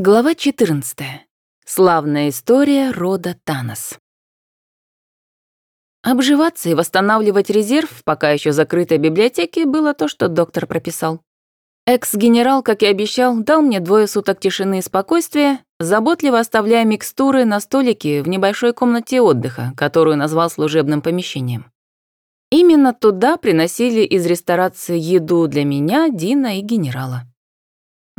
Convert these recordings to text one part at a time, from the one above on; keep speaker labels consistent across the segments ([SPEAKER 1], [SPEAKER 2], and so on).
[SPEAKER 1] Глава 14. Славная история рода Танос. Обживаться и восстанавливать резерв, пока еще закрытой библиотеке, было то, что доктор прописал. Экс-генерал, как и обещал, дал мне двое суток тишины и спокойствия, заботливо оставляя микстуры на столике в небольшой комнате отдыха, которую назвал служебным помещением. Именно туда приносили из ресторации еду для меня, Дина и генерала.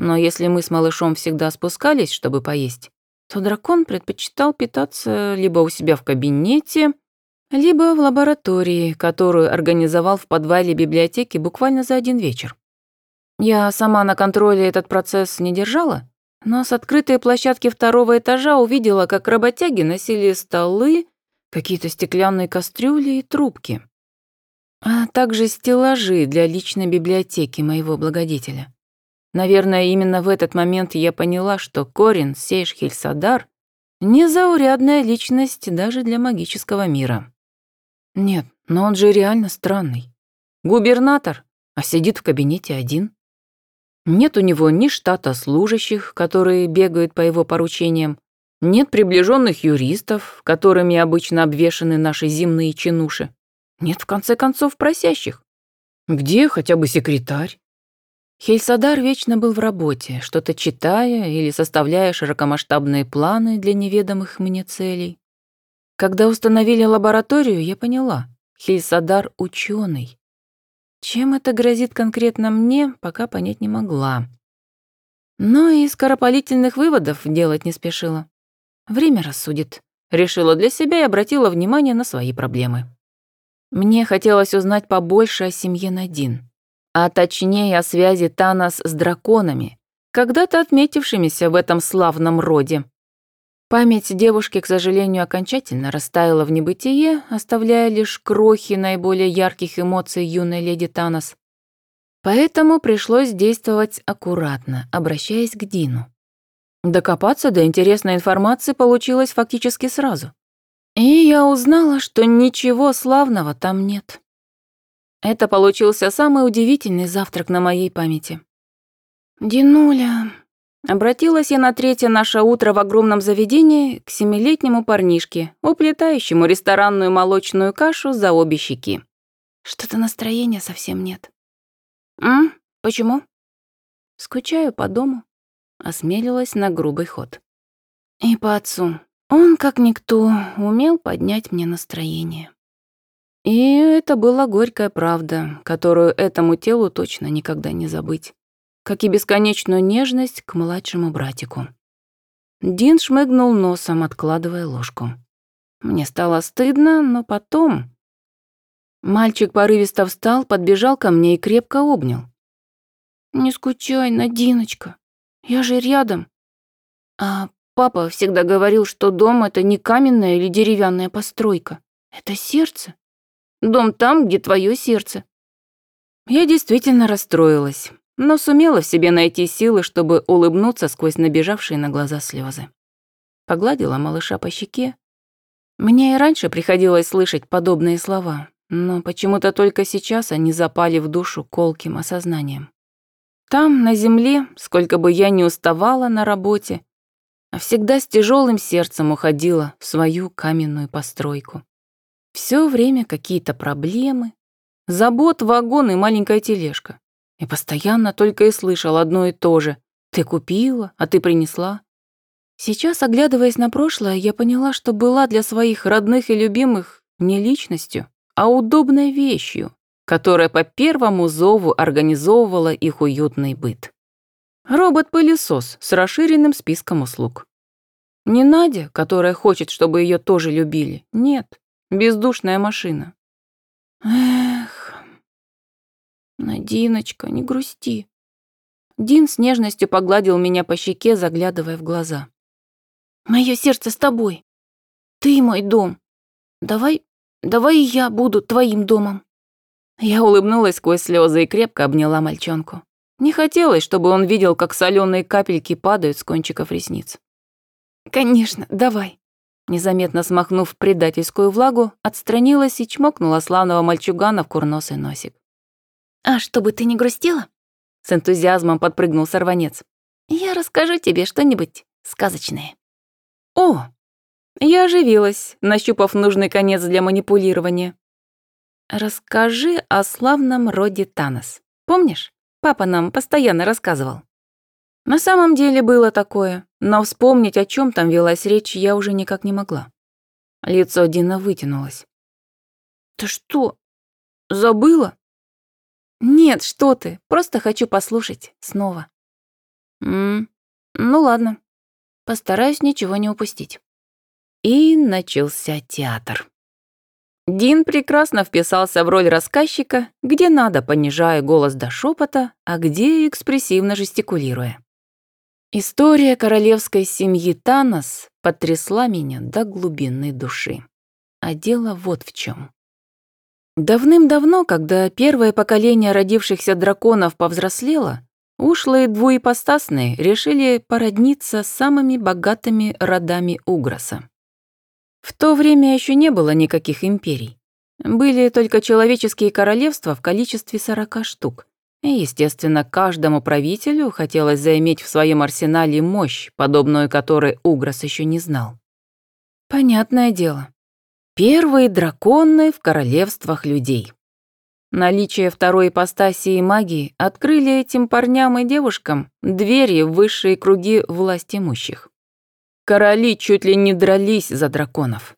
[SPEAKER 1] Но если мы с малышом всегда спускались, чтобы поесть, то дракон предпочитал питаться либо у себя в кабинете, либо в лаборатории, которую организовал в подвале библиотеки буквально за один вечер. Я сама на контроле этот процесс не держала, но с открытой площадки второго этажа увидела, как работяги носили столы, какие-то стеклянные кастрюли и трубки, а также стеллажи для личной библиотеки моего благодетеля. Наверное, именно в этот момент я поняла, что Корин Сейшхильсадар — незаурядная личность даже для магического мира. Нет, но он же реально странный. Губернатор, а сидит в кабинете один. Нет у него ни штата служащих, которые бегают по его поручениям, нет приближенных юристов, которыми обычно обвешаны наши зимние чинуши. Нет, в конце концов, просящих. Где хотя бы секретарь? Хельсадар вечно был в работе, что-то читая или составляя широкомасштабные планы для неведомых мне целей. Когда установили лабораторию, я поняла, Хельсадар — ученый. Чем это грозит конкретно мне, пока понять не могла. Но и скоропалительных выводов делать не спешила. Время рассудит. Решила для себя и обратила внимание на свои проблемы. Мне хотелось узнать побольше о семье Надин а точнее о связи Танос с драконами, когда-то отметившимися в этом славном роде. Память девушки, к сожалению, окончательно растаяла в небытие, оставляя лишь крохи наиболее ярких эмоций юной леди Танос. Поэтому пришлось действовать аккуратно, обращаясь к Дину. Докопаться до интересной информации получилось фактически сразу. И я узнала, что ничего славного там нет. Это получился самый удивительный завтрак на моей памяти. «Динуля...» Обратилась я на третье наше утро в огромном заведении к семилетнему парнишке, уплетающему ресторанную молочную кашу за обе щеки. Что-то настроения совсем нет. «М? Почему?» «Скучаю по дому», — осмелилась на грубый ход. «И по отцу. Он, как никто, умел поднять мне настроение». И это была горькая правда, которую этому телу точно никогда не забыть, как и бесконечную нежность к младшему братику. Дин шмыгнул носом, откладывая ложку. Мне стало стыдно, но потом... Мальчик порывисто встал, подбежал ко мне и крепко обнял. «Не скучай, Надиночка, я же рядом. А папа всегда говорил, что дом — это не каменная или деревянная постройка, это сердце. Дом там, где твое сердце». Я действительно расстроилась, но сумела в себе найти силы, чтобы улыбнуться сквозь набежавшие на глаза слезы. Погладила малыша по щеке. Мне и раньше приходилось слышать подобные слова, но почему-то только сейчас они запали в душу колким осознанием. Там, на земле, сколько бы я ни уставала на работе, а всегда с тяжелым сердцем уходила в свою каменную постройку. Все время какие-то проблемы, забот, вагон и маленькая тележка. И постоянно только и слышал одно и то же. «Ты купила, а ты принесла». Сейчас, оглядываясь на прошлое, я поняла, что была для своих родных и любимых не личностью, а удобной вещью, которая по первому зову организовывала их уютный быт. Робот-пылесос с расширенным списком услуг. Не Надя, которая хочет, чтобы ее тоже любили, нет. Бездушная машина. Эх, Надиночка, не грусти. Дин с нежностью погладил меня по щеке, заглядывая в глаза. Мое сердце с тобой. Ты мой дом. Давай, давай я буду твоим домом. Я улыбнулась сквозь слезы и крепко обняла мальчонку. Не хотелось, чтобы он видел, как соленые капельки падают с кончиков ресниц. «Конечно, давай. Незаметно смахнув предательскую влагу, отстранилась и чмокнула славного мальчугана в курносый носик. «А чтобы ты не грустила?» С энтузиазмом подпрыгнул сорванец. Я расскажу тебе что-нибудь сказочное». «О!» Я оживилась, нащупав нужный конец для манипулирования. «Расскажи о славном роде Танос. Помнишь? Папа нам постоянно рассказывал». На самом деле было такое, но вспомнить, о чем там велась речь, я уже никак не могла. Лицо Дина вытянулось. «Ты что, забыла?» «Нет, что ты, просто хочу послушать снова». «М ну ладно, постараюсь ничего не упустить». И начался театр. Дин прекрасно вписался в роль рассказчика, где надо, понижая голос до шепота, а где экспрессивно жестикулируя. История королевской семьи Танос потрясла меня до глубины души. А дело вот в чем. Давным-давно, когда первое поколение родившихся драконов повзрослело, ушлые двуепостасные решили породниться с самыми богатыми родами Угроса. В то время еще не было никаких империй. Были только человеческие королевства в количестве сорока штук. И, естественно, каждому правителю хотелось заиметь в своем арсенале мощь, подобную которой Угрос еще не знал. Понятное дело. Первые драконы в королевствах людей. Наличие второй ипостаси магии открыли этим парням и девушкам двери в высшие круги власть имущих. Короли чуть ли не дрались за драконов.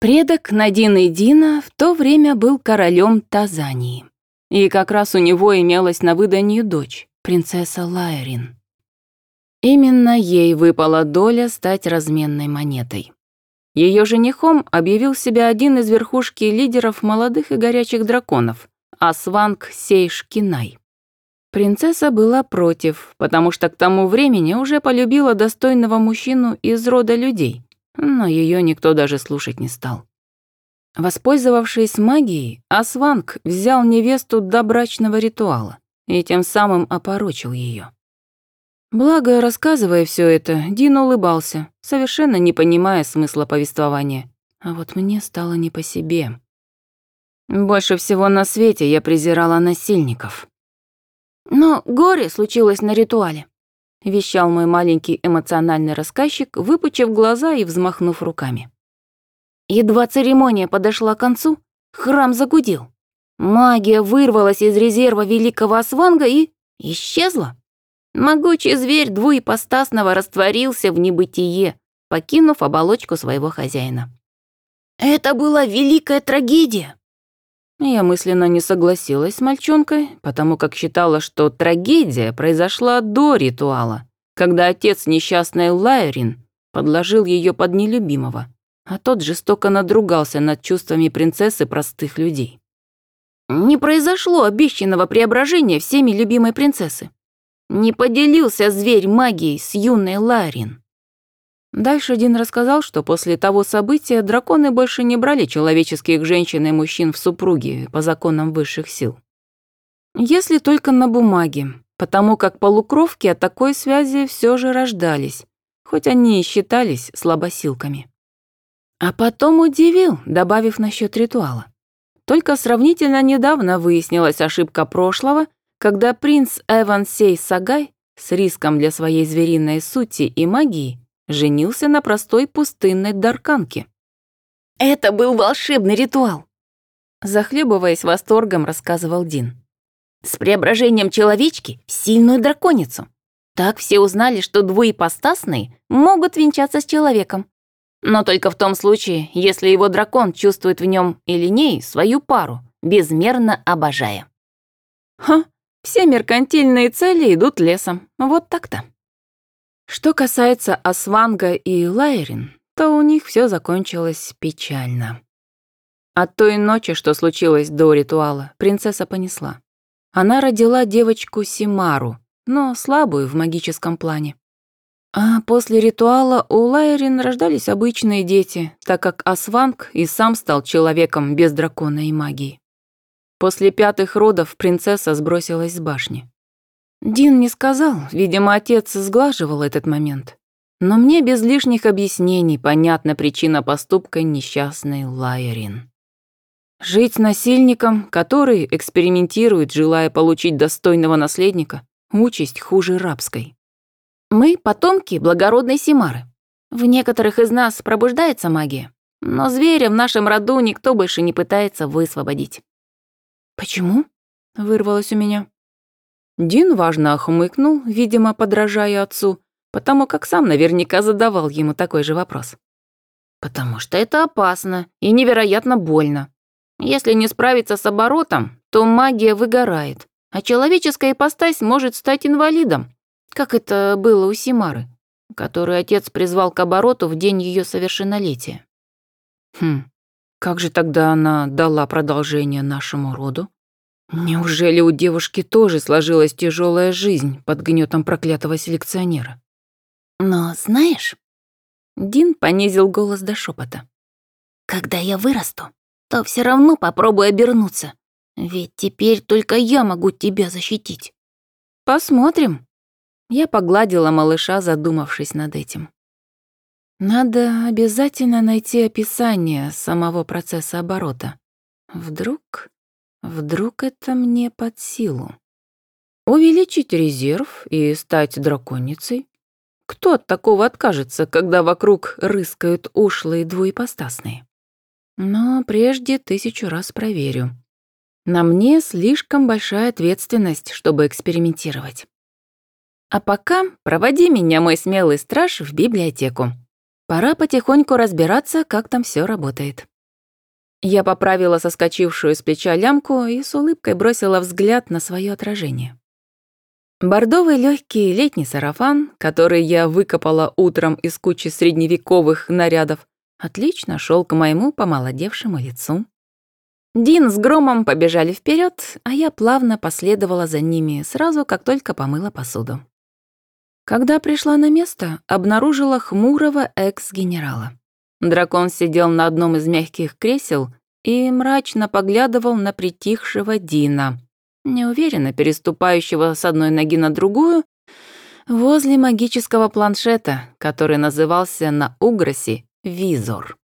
[SPEAKER 1] Предок Надины Дина в то время был королем Тазании. И как раз у него имелась на выданье дочь, принцесса Лайрин. Именно ей выпала доля стать разменной монетой. Ее женихом объявил себя один из верхушки лидеров молодых и горячих драконов, Асванг Сейш Кинай. Принцесса была против, потому что к тому времени уже полюбила достойного мужчину из рода людей, но ее никто даже слушать не стал. Воспользовавшись магией, Асванг взял невесту до брачного ритуала и тем самым опорочил ее. Благо, рассказывая все это, Дин улыбался, совершенно не понимая смысла повествования. А вот мне стало не по себе. Больше всего на свете я презирала насильников. Но горе случилось на ритуале, вещал мой маленький эмоциональный рассказчик, выпучив глаза и взмахнув руками. Едва церемония подошла к концу, храм загудел. Магия вырвалась из резерва великого Асванга и исчезла. Могучий зверь двуепостасного растворился в небытие, покинув оболочку своего хозяина. Это была великая трагедия. Я мысленно не согласилась с мальчонкой, потому как считала, что трагедия произошла до ритуала, когда отец несчастной Лайрин подложил ее под нелюбимого, а тот жестоко надругался над чувствами принцессы простых людей. Не произошло обещанного преображения всеми любимой принцессы. Не поделился зверь магией с юной Ларин. Дальше Дин рассказал, что после того события драконы больше не брали человеческих женщин и мужчин в супруги по законам высших сил. Если только на бумаге, потому как полукровки от такой связи все же рождались, хоть они и считались слабосилками. А потом удивил, добавив насчет ритуала. Только сравнительно недавно выяснилась ошибка прошлого — когда принц Эван Сей Сагай с риском для своей звериной сути и магии женился на простой пустынной дарканке. «Это был волшебный ритуал!» Захлебываясь восторгом, рассказывал Дин. «С преображением человечки в сильную драконицу. Так все узнали, что двуепостасные могут венчаться с человеком. Но только в том случае, если его дракон чувствует в нем или ней свою пару, безмерно обожая». «Ха, все меркантильные цели идут лесом. Вот так-то. Что касается Асванга и Лайрин, то у них все закончилось печально. От той ночи, что случилось до ритуала, принцесса понесла. Она родила девочку Симару, но слабую в магическом плане. А после ритуала у Лайрин рождались обычные дети, так как Асванг и сам стал человеком без дракона и магии. После пятых родов принцесса сбросилась с башни. Дин не сказал, видимо, отец сглаживал этот момент. Но мне без лишних объяснений понятна причина поступка несчастной Лайерин. Жить насильником, который экспериментирует, желая получить достойного наследника, участь хуже рабской. Мы потомки благородной Симары. В некоторых из нас пробуждается магия, но зверя в нашем роду никто больше не пытается высвободить. Почему? вырвалось у меня. Дин важно охмыкнул, видимо, подражая отцу, потому как сам наверняка задавал ему такой же вопрос. «Потому что это опасно и невероятно больно. Если не справиться с оборотом, то магия выгорает, а человеческая ипостась может стать инвалидом, как это было у Симары, которую отец призвал к обороту в день ее совершеннолетия. Хм, как же тогда она дала продолжение нашему роду? Неужели у девушки тоже сложилась тяжелая жизнь под гнетом проклятого селекционера? Но знаешь, Дин понизил голос до шепота. Когда я вырасту, то все равно попробую обернуться. Ведь теперь только я могу тебя защитить. Посмотрим. Я погладила малыша, задумавшись над этим. Надо обязательно найти описание самого процесса оборота. Вдруг, вдруг это мне под силу. Увеличить резерв и стать драконицей? Кто от такого откажется, когда вокруг рыскают ушлые двуепостасные? Но прежде тысячу раз проверю. На мне слишком большая ответственность, чтобы экспериментировать. А пока проводи меня, мой смелый страж, в библиотеку. Пора потихоньку разбираться, как там все работает. Я поправила соскочившую с плеча лямку и с улыбкой бросила взгляд на свое отражение. Бордовый легкий летний сарафан, который я выкопала утром из кучи средневековых нарядов, отлично шел к моему помолодевшему лицу. Дин с Громом побежали вперед, а я плавно последовала за ними сразу, как только помыла посуду. Когда пришла на место, обнаружила хмурого экс-генерала. Дракон сидел на одном из мягких кресел и мрачно поглядывал на притихшего Дина, неуверенно переступающего с одной ноги на другую, возле магического планшета, который назывался на Угросе «Визор».